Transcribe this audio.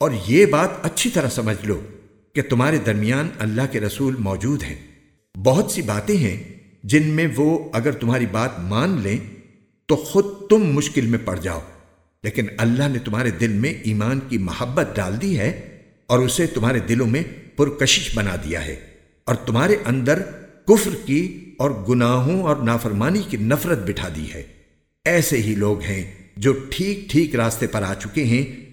اور یہ بات اچھی طرح سمجھ لو کہ تمہارے درمیان اللہ کے رسول موجود ہیں۔ بہت سی باتیں ہیں جن میں وہ اگر تمہاری بات مان لیں تو خود تم مشکل میں پڑ جاؤ۔ لیکن اللہ نے تمہارے دل میں ایمان کی محبت ڈال دی ہے اور اسے تمہارے دلوں میں پرکشش بنا دیا ہے۔ اور تمہارے اندر کفر کی اور گناہوں اور نافرمانی کی نفرت بٹھا دی ہے۔ ایسے ہی لوگ ہیں جو ٹھیک ٹھیک راستے پر آ چکے ہیں